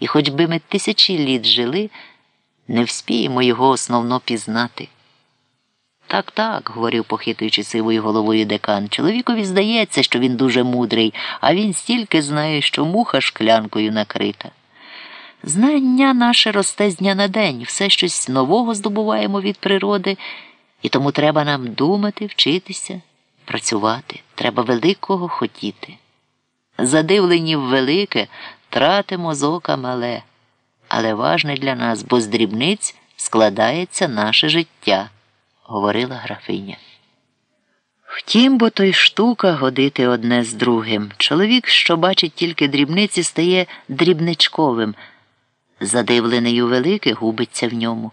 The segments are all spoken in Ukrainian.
і хоч би ми тисячі літ жили, не вспіємо його основно пізнати. Так, так, говорив, похитуючи сивою головою декан. Чоловікові здається, що він дуже мудрий, а він стільки знає, що муха шклянкою накрита. Знання наше росте з дня на день, все щось нового здобуваємо від природи, і тому треба нам думати, вчитися, працювати. Треба великого хотіти. Задивлені в велике, тратимо з ока мале, але важне для нас, бо з дрібниць складається наше життя, говорила графиня. Втім, бо то й штука годити одне з другим. Чоловік, що бачить тільки дрібниці, стає дрібничковим. Задивлений у велике губиться в ньому.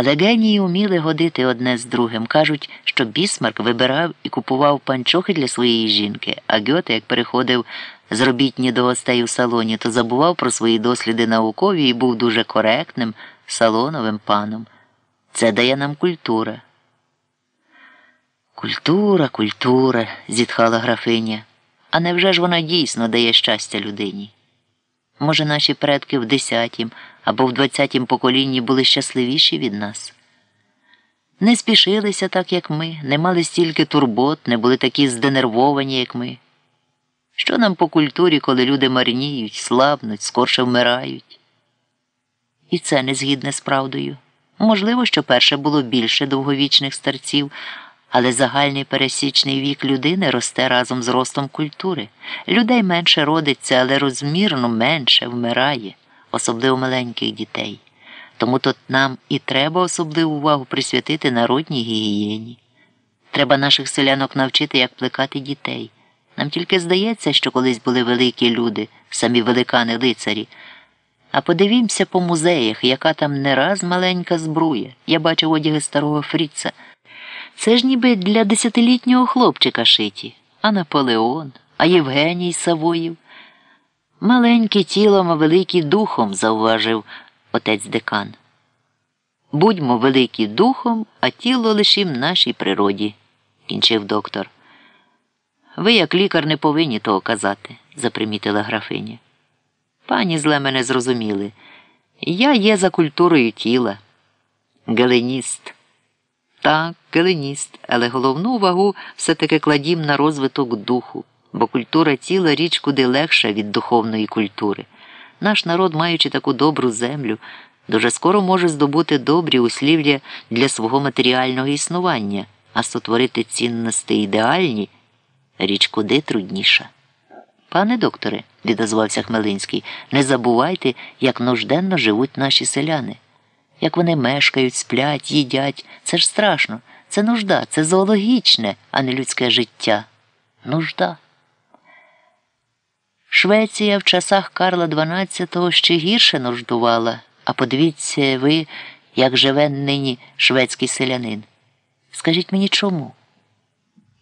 Але генії уміли годити одне з другим. Кажуть, що Бісмарк вибирав і купував панчохи для своєї жінки, а Гьоте, як переходив з робітні до гостей у салоні, то забував про свої досліди наукові і був дуже коректним, салоновим паном. Це дає нам культура. Культура, культура, зітхала графиня. А невже ж вона дійсно дає щастя людині? Може, наші предки в десятім або в двадцятім поколінні були щасливіші від нас? Не спішилися так, як ми, не мали стільки турбот, не були такі зденервовані, як ми. Що нам по культурі, коли люди марніють, слабнуть, скорше вмирають? І це не згідне з правдою. Можливо, що перше було більше довговічних старців. Але загальний пересічний вік людини росте разом з ростом культури. Людей менше родиться, але розмірно менше вмирає, особливо маленьких дітей. Тому тут нам і треба особливу увагу присвятити народній гігієні. Треба наших селянок навчити, як плекати дітей. Нам тільки здається, що колись були великі люди, самі великани лицарі. А подивімося по музеях, яка там не раз маленька збруя. Я бачив одяги старого Фріца. Це ж ніби для десятилітнього хлопчика шиті, а Наполеон, а Євгеній Савоїв. Маленьке тілом, а великий духом, зауважив отець декан. Будьмо великі духом, а тіло лишим нашій природі, кінчив доктор. Ви, як лікар, не повинні того казати, запримітила графиня. Пані зле мене зрозуміли. Я є за культурою тіла, геленіст. Так, келеніст, але головну вагу все-таки кладім на розвиток духу, бо культура тіла річ куди легша від духовної культури. Наш народ, маючи таку добру землю, дуже скоро може здобути добрі услів'я для свого матеріального існування, а сотворити цінності ідеальні річ куди трудніша. Пане докторе, відозвався Хмелинський, не забувайте, як нужденно живуть наші селяни як вони мешкають, сплять, їдять. Це ж страшно. Це нужда, це зоологічне, а не людське життя. Нужда. Швеція в часах Карла XII ще гірше нуждувала, а подивіться ви, як живе нині шведський селянин. Скажіть мені чому?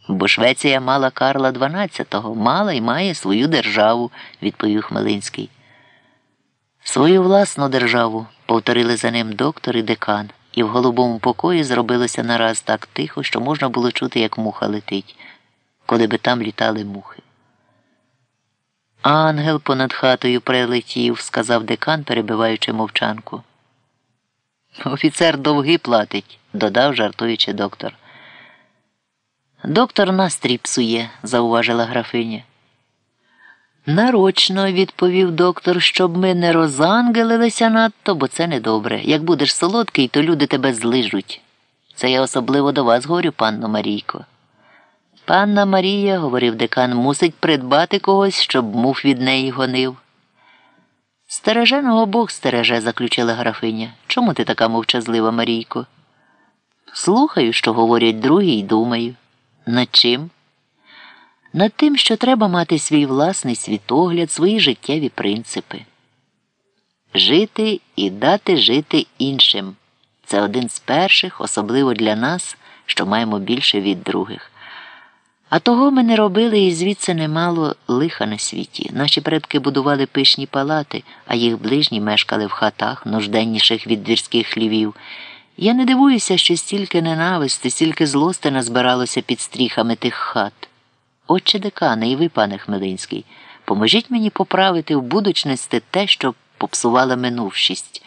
Бо Швеція мала Карла XII, мала і має свою державу, відповів Хмелинський. Свою власну державу повторили за ним доктор і декан, і в голубому покої зробилося нараз так тихо, що можна було чути, як муха летить, коли би там літали мухи. Ангел понад хатою прилетів, сказав декан, перебиваючи мовчанку. Офіцер довги платить, додав, жартуючи доктор. Доктор настрій псує, зауважила графиня. Нарочно, відповів доктор, щоб ми не розангелилися надто, бо це недобре. Як будеш солодкий, то люди тебе злижуть. Це я особливо до вас говорю, панно Марійко. Панна Марія, говорив декан, мусить придбати когось, щоб мух від неї гонив. Стереженого Бог стереже, заключила графиня. Чому ти така мовчазлива, Марійко? Слухаю, що говорять другі, і думаю. Над чим? над тим, що треба мати свій власний світогляд, свої життєві принципи. Жити і дати жити іншим. Це один з перших, особливо для нас, що маємо більше від других. А того ми не робили і звідси немало лиха на світі. Наші предки будували пишні палати, а їх ближні мешкали в хатах, нужденніших від двірських хлівів. Я не дивуюся, що стільки ненависти, стільки злости назбиралося під стріхами тих хат. Отче декане, і ви, пане Хмелинський, поможіть мені поправити в будучності те, що попсувала минувшість,